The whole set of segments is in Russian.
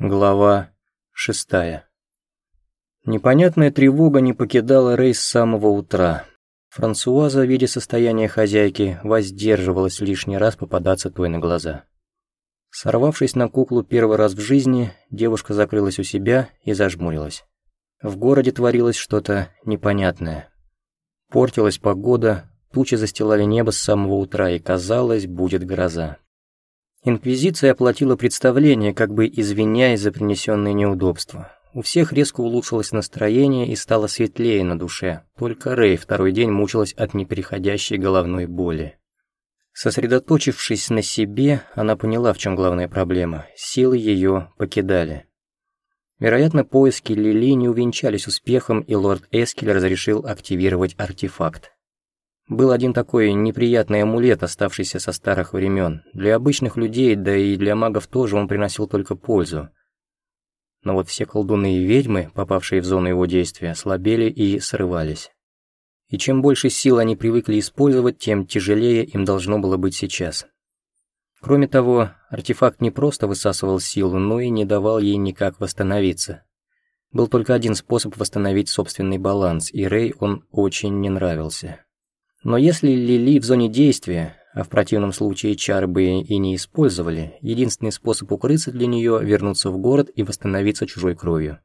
Глава шестая. Непонятная тревога не покидала Рэй с самого утра. Франсуаза, видя состояние хозяйки, воздерживалась лишний раз попадаться той на глаза. Сорвавшись на куклу первый раз в жизни, девушка закрылась у себя и зажмурилась. В городе творилось что-то непонятное. Портилась погода, тучи застилали небо с самого утра, и казалось, будет гроза. Инквизиция оплатила представление, как бы извиняясь за принесенные неудобства. У всех резко улучшилось настроение и стало светлее на душе, только Рэй второй день мучилась от непереходящей головной боли. Сосредоточившись на себе, она поняла, в чем главная проблема. Силы ее покидали. Вероятно, поиски Лили не увенчались успехом, и лорд Эскель разрешил активировать артефакт. Был один такой неприятный амулет, оставшийся со старых времен. Для обычных людей, да и для магов тоже он приносил только пользу. Но вот все колдуны и ведьмы, попавшие в зону его действия, слабели и срывались. И чем больше сил они привыкли использовать, тем тяжелее им должно было быть сейчас. Кроме того, артефакт не просто высасывал силу, но и не давал ей никак восстановиться. Был только один способ восстановить собственный баланс, и Рэй он очень не нравился. Но если Лили в зоне действия, а в противном случае чары бы и не использовали, единственный способ укрыться для нее – вернуться в город и восстановиться чужой кровью.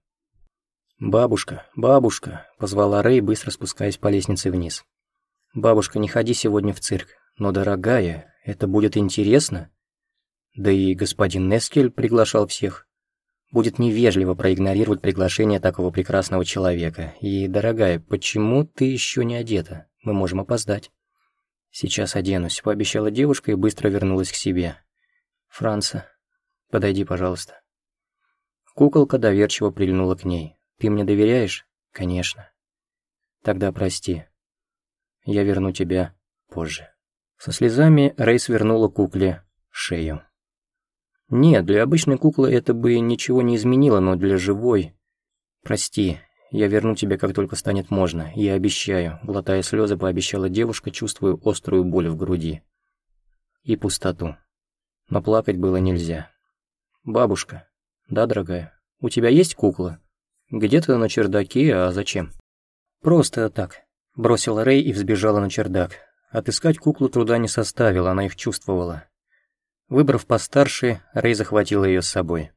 «Бабушка, бабушка», – позвала Рэй, быстро спускаясь по лестнице вниз. «Бабушка, не ходи сегодня в цирк, но, дорогая, это будет интересно». Да и господин Нескель приглашал всех. Будет невежливо проигнорировать приглашение такого прекрасного человека. И, дорогая, почему ты еще не одета? Мы можем опоздать». «Сейчас оденусь», — пообещала девушка и быстро вернулась к себе. «Франца, подойди, пожалуйста». Куколка доверчиво прильнула к ней. «Ты мне доверяешь?» «Конечно». «Тогда прости. Я верну тебя позже». Со слезами Рейс вернула кукле шею. Нет, для обычной куклы это бы ничего не изменило, но для живой... Прости, я верну тебе, как только станет можно, я обещаю», глотая слезы, пообещала девушка, чувствуя острую боль в груди. И пустоту. Но плакать было нельзя. «Бабушка, да, дорогая, у тебя есть кукла?» «Где-то на чердаке, а зачем?» «Просто так», — бросила Рэй и взбежала на чердак. Отыскать куклу труда не составило, она их чувствовала. Выбрав постарше, Рэй захватила ее с собой.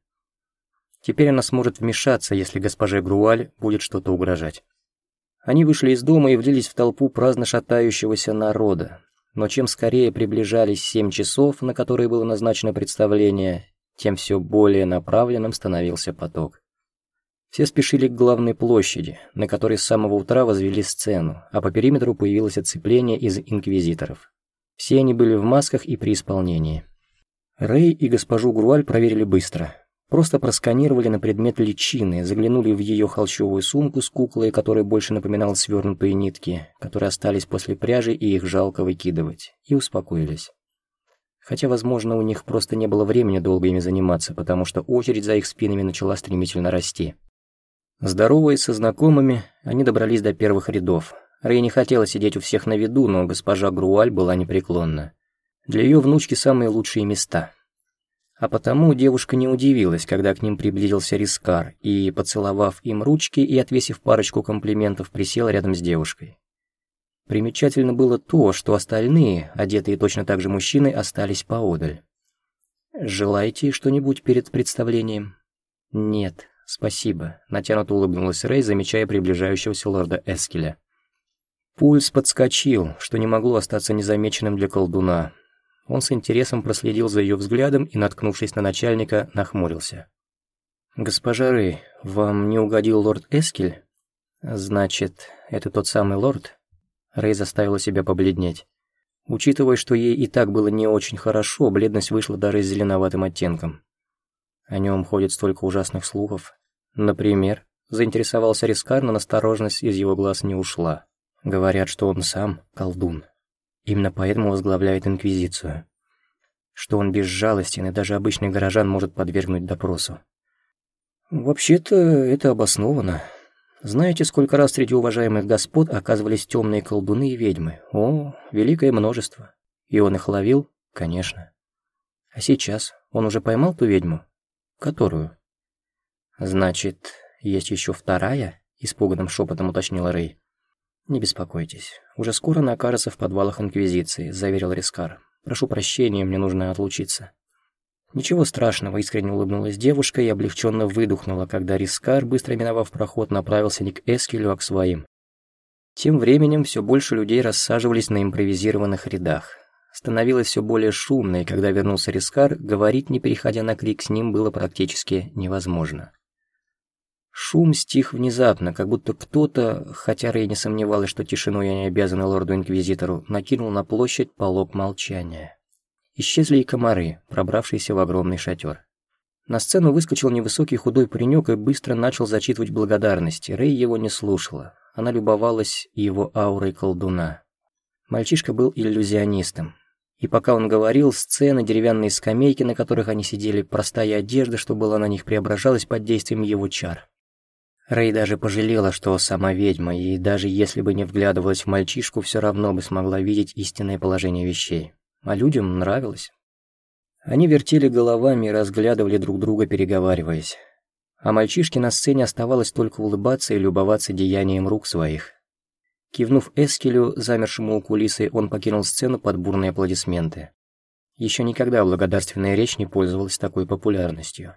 Теперь она сможет вмешаться, если госпоже Груаль будет что-то угрожать. Они вышли из дома и влились в толпу праздно шатающегося народа. Но чем скорее приближались семь часов, на которые было назначено представление, тем все более направленным становился поток. Все спешили к главной площади, на которой с самого утра возвели сцену, а по периметру появилось оцепление из инквизиторов. Все они были в масках и при исполнении. Рэй и госпожу Груаль проверили быстро. Просто просканировали на предмет личины, заглянули в ее холщовую сумку с куклой, которая больше напоминала свернутые нитки, которые остались после пряжи и их жалко выкидывать, и успокоились. Хотя, возможно, у них просто не было времени долго ими заниматься, потому что очередь за их спинами начала стремительно расти. Здороваясь со знакомыми, они добрались до первых рядов. Рэй не хотела сидеть у всех на виду, но госпожа Груаль была непреклонна. Для ее внучки самые лучшие места – а потому девушка не удивилась, когда к ним приблизился Рискар и, поцеловав им ручки и отвесив парочку комплиментов, присел рядом с девушкой. Примечательно было то, что остальные, одетые точно так же мужчины, остались поодаль. «Желаете что-нибудь перед представлением?» «Нет, спасибо», — натянуто улыбнулась Рэй, замечая приближающегося лорда Эскеля. Пульс подскочил, что не могло остаться незамеченным для колдуна, он с интересом проследил за ее взглядом и, наткнувшись на начальника, нахмурился. «Госпожа Рэй, вам не угодил лорд Эскель?» «Значит, это тот самый лорд?» Рэй заставила себя побледнеть. Учитывая, что ей и так было не очень хорошо, бледность вышла даже с зеленоватым оттенком. О нем ходит столько ужасных слухов. Например, заинтересовался Рискар, но настороженность из его глаз не ушла. Говорят, что он сам колдун. Именно поэтому возглавляет Инквизицию. Что он безжалостен и даже обычный горожан может подвергнуть допросу. Вообще-то это обосновано. Знаете, сколько раз среди уважаемых господ оказывались темные колдуны и ведьмы? О, великое множество. И он их ловил? Конечно. А сейчас он уже поймал ту ведьму? Которую? «Значит, есть еще вторая?» – испуганным шепотом уточнила Рэй. «Не беспокойтесь, уже скоро она окажется в подвалах Инквизиции», – заверил Рискар. «Прошу прощения, мне нужно отлучиться». Ничего страшного, искренне улыбнулась девушка и облегченно выдохнула, когда Рискар, быстро миновав проход, направился не к Эскелю, а к своим. Тем временем все больше людей рассаживались на импровизированных рядах. Становилось все более шумно, и когда вернулся Рискар, говорить, не переходя на крик, с ним было практически невозможно. Шум стих внезапно, как будто кто-то, хотя Рэй не сомневалась, что тишину я не обязана лорду-инквизитору, накинул на площадь полог молчания. Исчезли и комары, пробравшиеся в огромный шатер. На сцену выскочил невысокий худой паренек и быстро начал зачитывать благодарности. Рэй его не слушала. Она любовалась его аурой колдуна. Мальчишка был иллюзионистом. И пока он говорил, сцены, деревянные скамейки, на которых они сидели, простая одежда, что была на них, преображалась под действием его чар. Рэй даже пожалела, что сама ведьма, и даже если бы не вглядывалась в мальчишку, все равно бы смогла видеть истинное положение вещей. А людям нравилось. Они вертели головами и разглядывали друг друга, переговариваясь. А мальчишке на сцене оставалось только улыбаться и любоваться деянием рук своих. Кивнув Эскелю, замершему у кулисы, он покинул сцену под бурные аплодисменты. Еще никогда благодарственная речь не пользовалась такой популярностью.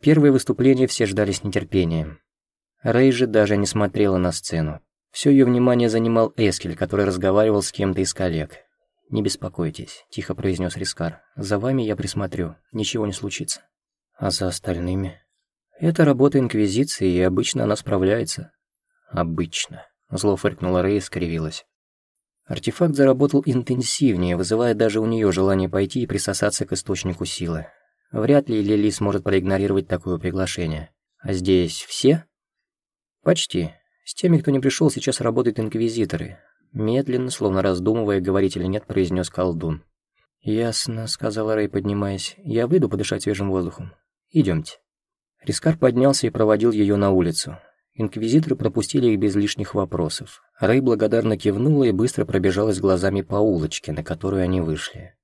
Первые выступления все ждали с нетерпением. Рэй же даже не смотрела на сцену. Все ее внимание занимал Эскель, который разговаривал с кем-то из коллег. «Не беспокойтесь», – тихо произнес Рискар. «За вами я присмотрю, ничего не случится». «А за остальными?» «Это работа Инквизиции, и обычно она справляется». «Обычно», – зло фыркнула Рэй и скривилась. Артефакт заработал интенсивнее, вызывая даже у нее желание пойти и присосаться к источнику силы. Вряд ли Лили сможет проигнорировать такое приглашение. А здесь все? Почти. С теми, кто не пришел, сейчас работают инквизиторы. Медленно, словно раздумывая, говорить или нет, произнес колдун. «Ясно», — сказала Рэй, поднимаясь. «Я выйду подышать свежим воздухом. Идемте». Рискар поднялся и проводил ее на улицу. Инквизиторы пропустили их без лишних вопросов. Рэй благодарно кивнула и быстро пробежалась глазами по улочке, на которую они вышли.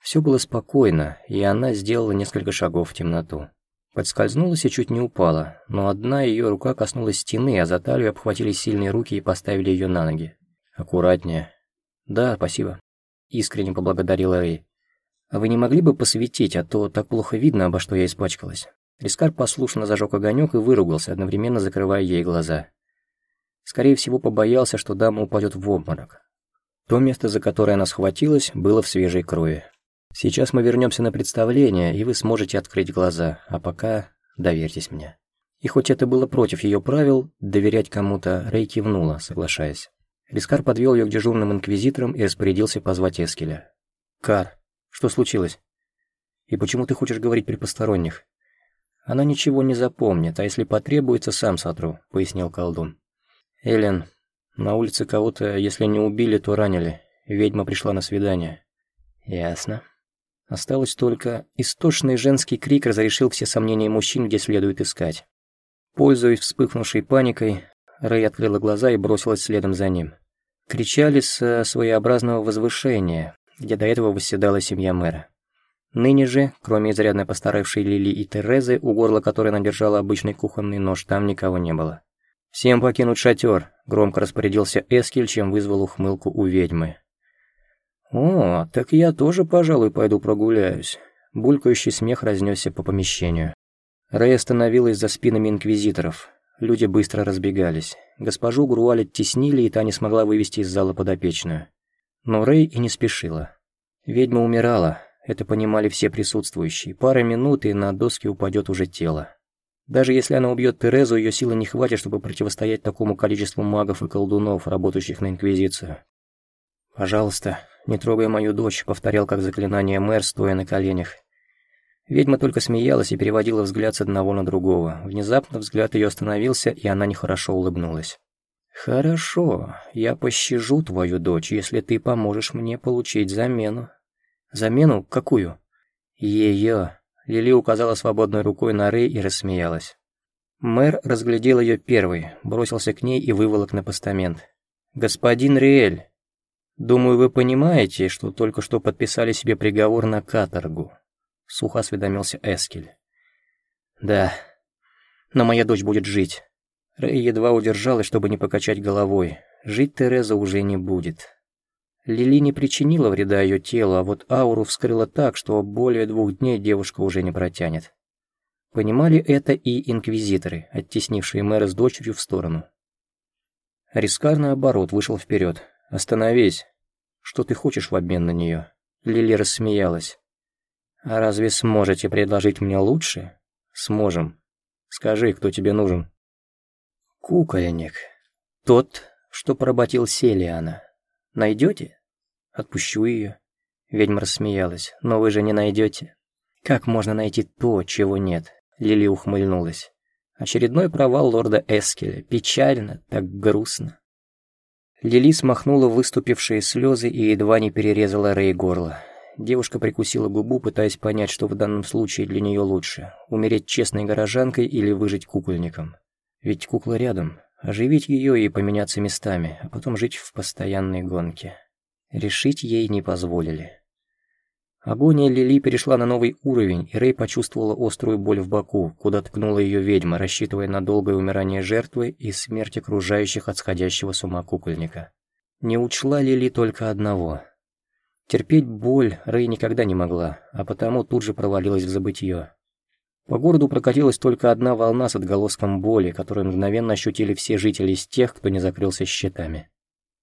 Все было спокойно, и она сделала несколько шагов в темноту. Подскользнулась и чуть не упала, но одна ее рука коснулась стены, а за талию обхватили сильные руки и поставили ее на ноги. «Аккуратнее». «Да, спасибо», — искренне поблагодарила Рэй. «А вы не могли бы посветить, а то так плохо видно, обо что я испачкалась?» Рискар послушно зажег огонек и выругался, одновременно закрывая ей глаза. Скорее всего, побоялся, что дама упадет в обморок. То место, за которое она схватилась, было в свежей крови. Сейчас мы вернемся на представление, и вы сможете открыть глаза, а пока доверьтесь мне». И хоть это было против ее правил, доверять кому-то Рэй кивнула, соглашаясь. Рискар подвел ее к дежурным инквизиторам и распорядился позвать Эскеля. «Кар, что случилось? И почему ты хочешь говорить при посторонних?» «Она ничего не запомнит, а если потребуется, сам сотру», — пояснил колдун. «Эллен, на улице кого-то, если не убили, то ранили. Ведьма пришла на свидание». «Ясно», Осталось только истошный женский крик разрешил все сомнения мужчин, где следует искать. Пользуясь вспыхнувшей паникой, Рэй открыла глаза и бросилась следом за ним. Кричали с своеобразного возвышения, где до этого восседала семья мэра. Ныне же, кроме изрядно постаравшей Лили и Терезы, у горла которой она держала обычный кухонный нож, там никого не было. «Всем покинуть шатер», — громко распорядился Эскель, чем вызвал ухмылку у ведьмы. «О, так я тоже, пожалуй, пойду прогуляюсь». Булькающий смех разнесся по помещению. Рэй остановилась за спинами инквизиторов. Люди быстро разбегались. Госпожу Груаль оттеснили, и та не смогла вывести из зала подопечную. Но Рэй и не спешила. Ведьма умирала, это понимали все присутствующие. Пара минут, и на доски упадет уже тело. Даже если она убьет Терезу, ее силы не хватит, чтобы противостоять такому количеству магов и колдунов, работающих на Инквизицию. «Пожалуйста, не трогай мою дочь», — повторял как заклинание мэр, стоя на коленях. Ведьма только смеялась и переводила взгляд с одного на другого. Внезапно взгляд ее остановился, и она нехорошо улыбнулась. «Хорошо, я пощажу твою дочь, если ты поможешь мне получить замену». «Замену? Какую?» «Ее». Лили указала свободной рукой на Рэй и рассмеялась. Мэр разглядел ее первый, бросился к ней и выволок на постамент. «Господин Риэль, «Думаю, вы понимаете, что только что подписали себе приговор на каторгу», — сухо осведомился Эскель. «Да». Но моя дочь будет жить. Рэй едва удержалась, чтобы не покачать головой. Жить Тереза уже не будет. Лили не причинила вреда ее телу, а вот ауру вскрыла так, что более двух дней девушка уже не протянет. Понимали это и инквизиторы, оттеснившие мэра с дочерью в сторону. Рискар, наоборот, вышел вперед. «Остановись. Что ты хочешь в обмен на нее?» Лили рассмеялась. «А разве сможете предложить мне лучше?» «Сможем. Скажи, кто тебе нужен?» «Кукольник. Тот, что поработил Селиана. Найдете?» Отпущу ее. Ведьма рассмеялась. Но вы же не найдете. Как можно найти то, чего нет? Лили ухмыльнулась. Очередной провал лорда Эскеля. Печально, так грустно. Лили смахнула выступившие слезы и едва не перерезала Рэй горло. Девушка прикусила губу, пытаясь понять, что в данном случае для нее лучше – умереть честной горожанкой или выжить кукольником. Ведь кукла рядом, оживить ее и поменяться местами, а потом жить в постоянной гонке. Решить ей не позволили. Агония Лили перешла на новый уровень, и Рэй почувствовала острую боль в боку, куда ткнула ее ведьма, рассчитывая на долгое умирание жертвы и смерть окружающих от сходящего с ума кукольника. Не учла Лили только одного. Терпеть боль Рэй никогда не могла, а потому тут же провалилась в забытье. По городу прокатилась только одна волна с отголоском боли, которую мгновенно ощутили все жители из тех, кто не закрылся щитами.